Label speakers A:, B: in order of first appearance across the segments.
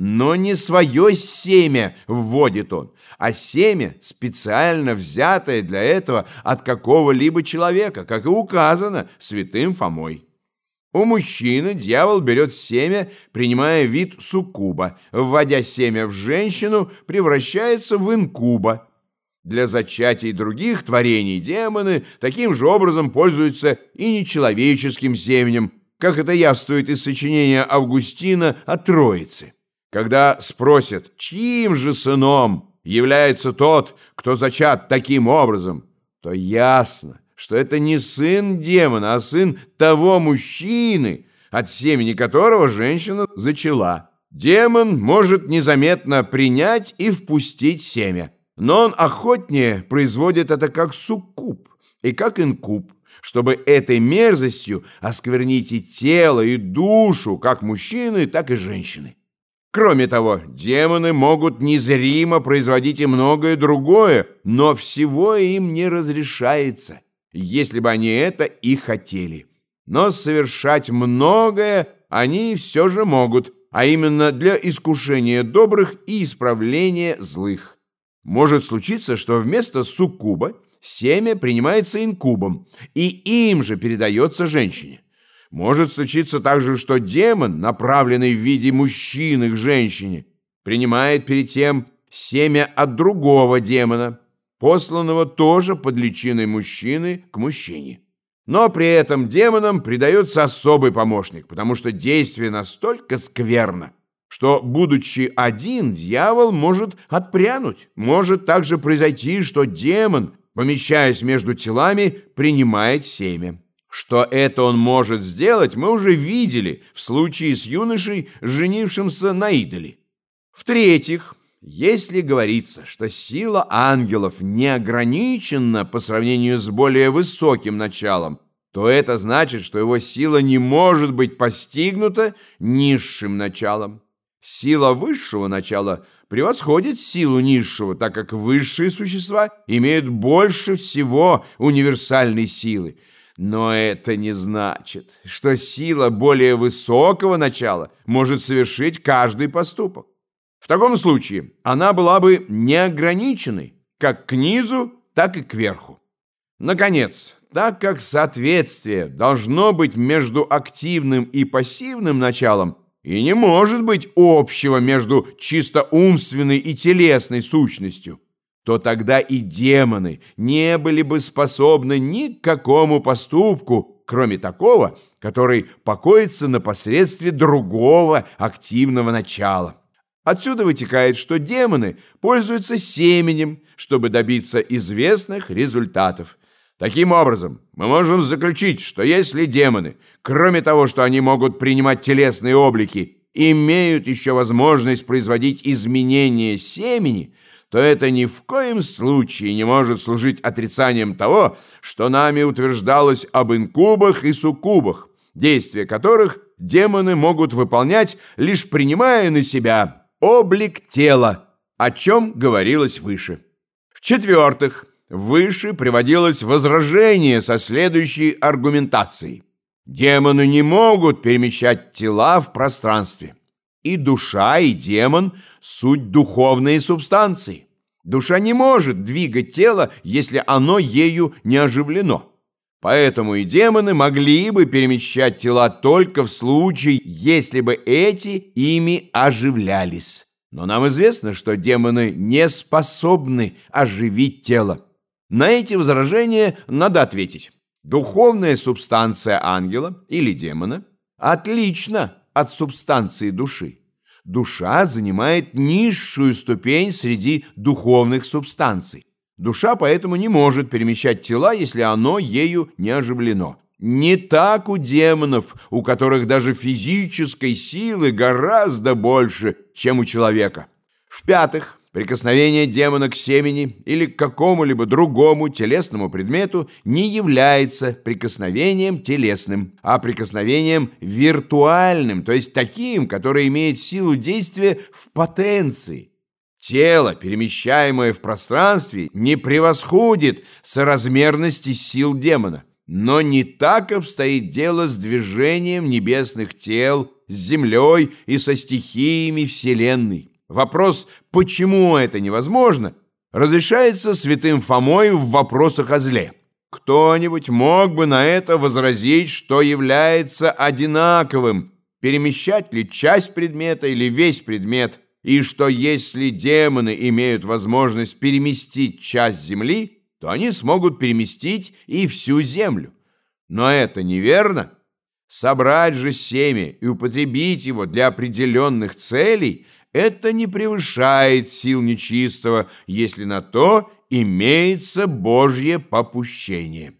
A: Но не свое семя вводит он, а семя, специально взятое для этого от какого-либо человека, как и указано святым Фомой. У мужчины дьявол берет семя, принимая вид суккуба, вводя семя в женщину, превращается в инкуба. Для зачатий других творений демоны таким же образом пользуются и нечеловеческим семенем, как это явствует из сочинения Августина о Троице. Когда спросят, чьим же сыном является тот, кто зачат таким образом, то ясно, что это не сын демона, а сын того мужчины, от семени которого женщина зачала. Демон может незаметно принять и впустить семя, но он охотнее производит это как суккуб и как инкуб, чтобы этой мерзостью осквернить и тело, и душу как мужчины, так и женщины. Кроме того, демоны могут незримо производить и многое другое, но всего им не разрешается, если бы они это и хотели. Но совершать многое они все же могут, а именно для искушения добрых и исправления злых. Может случиться, что вместо суккуба семя принимается инкубом, и им же передается женщине. Может случиться также, что демон, направленный в виде мужчины к женщине, принимает перед тем семя от другого демона, посланного тоже под личиной мужчины к мужчине. Но при этом демонам придается особый помощник, потому что действие настолько скверно, что, будучи один, дьявол может отпрянуть. Может также произойти, что демон, помещаясь между телами, принимает семя. Что это он может сделать, мы уже видели в случае с юношей, женившимся на идоле. В-третьих, если говорится, что сила ангелов не ограничена по сравнению с более высоким началом, то это значит, что его сила не может быть постигнута низшим началом. Сила высшего начала превосходит силу низшего, так как высшие существа имеют больше всего универсальной силы – но это не значит, что сила более высокого начала может совершить каждый поступок. В таком случае она была бы неограниченной как к низу, так и к верху. Наконец, так как соответствие должно быть между активным и пассивным началом, и не может быть общего между чисто умственной и телесной сущностью, то тогда и демоны не были бы способны ни к какому поступку, кроме такого, который покоится на посредстве другого активного начала. Отсюда вытекает, что демоны пользуются семенем, чтобы добиться известных результатов. Таким образом, мы можем заключить, что если демоны, кроме того, что они могут принимать телесные облики, имеют еще возможность производить изменения семени – то это ни в коем случае не может служить отрицанием того, что нами утверждалось об инкубах и суккубах, действия которых демоны могут выполнять, лишь принимая на себя облик тела, о чем говорилось выше. В-четвертых, выше приводилось возражение со следующей аргументацией. Демоны не могут перемещать тела в пространстве. И душа, и демон – суть духовные субстанции. Душа не может двигать тело, если оно ею не оживлено. Поэтому и демоны могли бы перемещать тела только в случае, если бы эти ими оживлялись. Но нам известно, что демоны не способны оживить тело. На эти возражения надо ответить. Духовная субстанция ангела или демона отлична от субстанции души. Душа занимает низшую ступень среди духовных субстанций. Душа поэтому не может перемещать тела, если оно ею не оживлено. Не так у демонов, у которых даже физической силы гораздо больше, чем у человека. В-пятых, Прикосновение демона к семени или к какому-либо другому телесному предмету не является прикосновением телесным, а прикосновением виртуальным, то есть таким, которое имеет силу действия в потенции. Тело, перемещаемое в пространстве, не превосходит соразмерности сил демона. Но не так обстоит дело с движением небесных тел с землей и со стихиями Вселенной. Вопрос, почему это невозможно, разрешается святым Фомой в вопросах о зле. Кто-нибудь мог бы на это возразить, что является одинаковым, перемещать ли часть предмета или весь предмет, и что если демоны имеют возможность переместить часть земли, то они смогут переместить и всю землю. Но это неверно. Собрать же семя и употребить его для определенных целей – это не превышает сил нечистого, если на то имеется Божье попущение.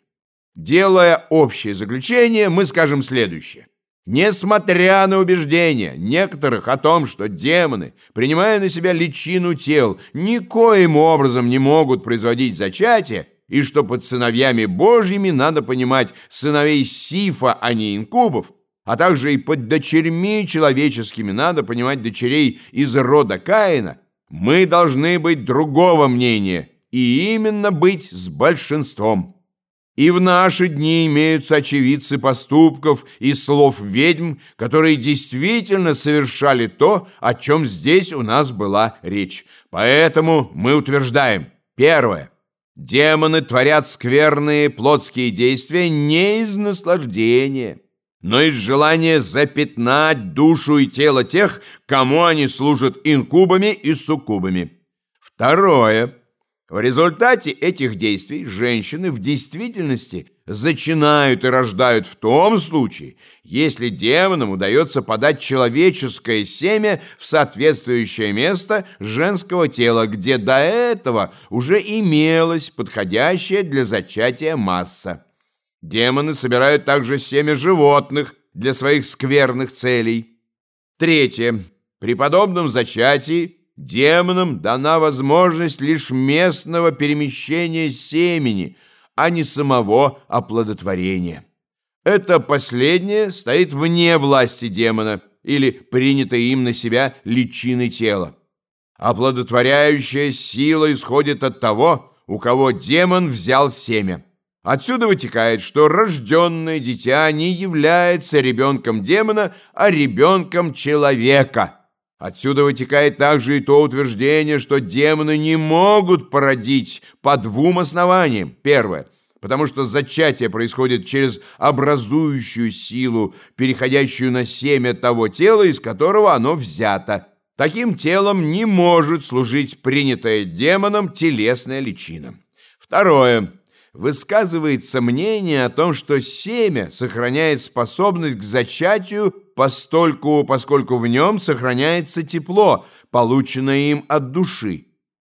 A: Делая общее заключение, мы скажем следующее. Несмотря на убеждения некоторых о том, что демоны, принимая на себя личину тел, никоим образом не могут производить зачатие, и что под сыновьями Божьими надо понимать сыновей Сифа, а не инкубов, а также и под дочерьми человеческими надо понимать дочерей из рода Каина, мы должны быть другого мнения, и именно быть с большинством. И в наши дни имеются очевидцы поступков и слов ведьм, которые действительно совершали то, о чем здесь у нас была речь. Поэтому мы утверждаем, первое, демоны творят скверные плотские действия не из наслаждения, но из желания запятнать душу и тело тех, кому они служат инкубами и суккубами. Второе, в результате этих действий женщины в действительности зачинают и рождают в том случае, если демонам удается подать человеческое семя в соответствующее место женского тела, где до этого уже имелась подходящая для зачатия масса. Демоны собирают также семя животных для своих скверных целей. Третье. При подобном зачатии Демонам дана возможность лишь местного перемещения семени, а не самого оплодотворения. Это последнее стоит вне власти демона или принятой им на себя личины тела. Оплодотворяющая сила исходит от того, у кого демон взял семя. Отсюда вытекает, что рожденное дитя не является ребенком демона, а ребенком человека – Отсюда вытекает также и то утверждение, что демоны не могут породить по двум основаниям. Первое – потому что зачатие происходит через образующую силу, переходящую на семя того тела, из которого оно взято. Таким телом не может служить принятая демоном телесная личина. Второе – высказывается мнение о том, что семя сохраняет способность к зачатию постольку, поскольку в нем сохраняется тепло, полученное им от души.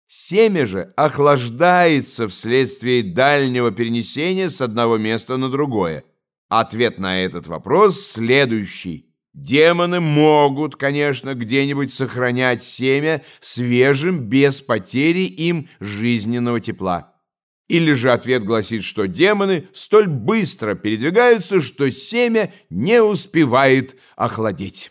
A: Семя же охлаждается вследствие дальнего перенесения с одного места на другое. Ответ на этот вопрос следующий. Демоны могут, конечно, где-нибудь сохранять семя свежим без потери им жизненного тепла. Или же ответ гласит, что демоны столь быстро передвигаются, что семя не успевает охладеть.